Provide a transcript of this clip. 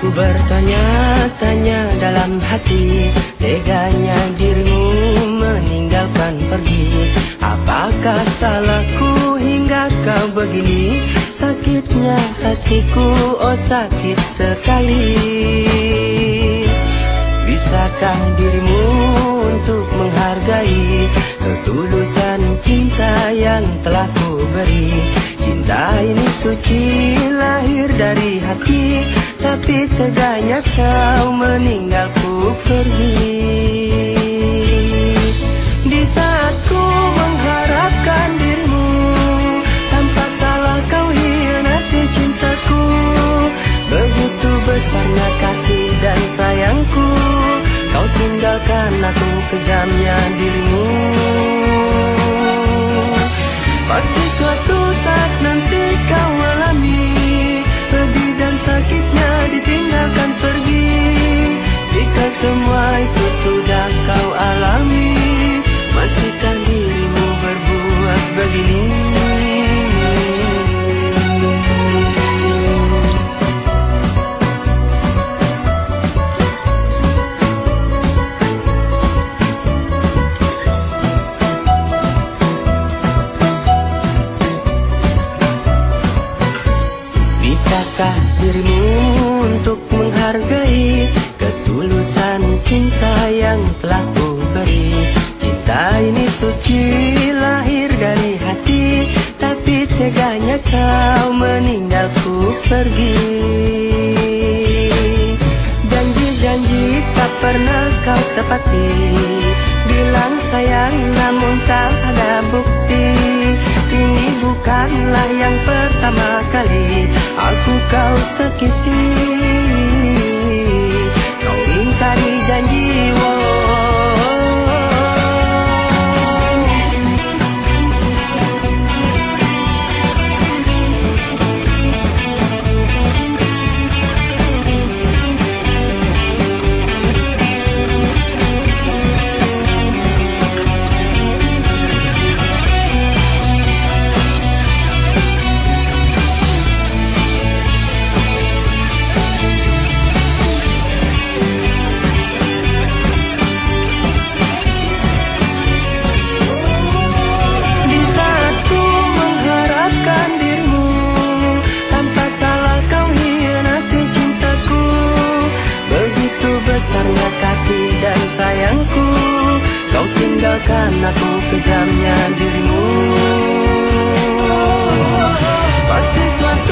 Ku bertanya-tanya dalam hati Teganya dirimu meninggalkan pergi. Apakah salahku hingga kau begini? Sakitnya hatiku oh sakit sekali. Bisakah dirimu untuk menghargai Ketulusan cinta yang telah ku beri Cinta ini suci lahir dari hati tapi teganya kau meninggalku pergi. Di saat ku mengharapkan dirimu Tanpa salah kau hianati cintaku. Begitu besarnya kasih dan sayangku Kau tinggalkan aku kejamnya dirimu Bisakah dirimu untuk menghargai Ketulusan cinta yang telah ku beri? Cinta ini suci lahir dari hati Tapi teganya kau meninggalku pergi. Janji-janji tak pernah kau tepati. Bilang sayang namun tak ada bukti. Ini bukanlah yang pertama kali Aku kau sakiti Bukan aku kejamnya dirimu. Pasti suatu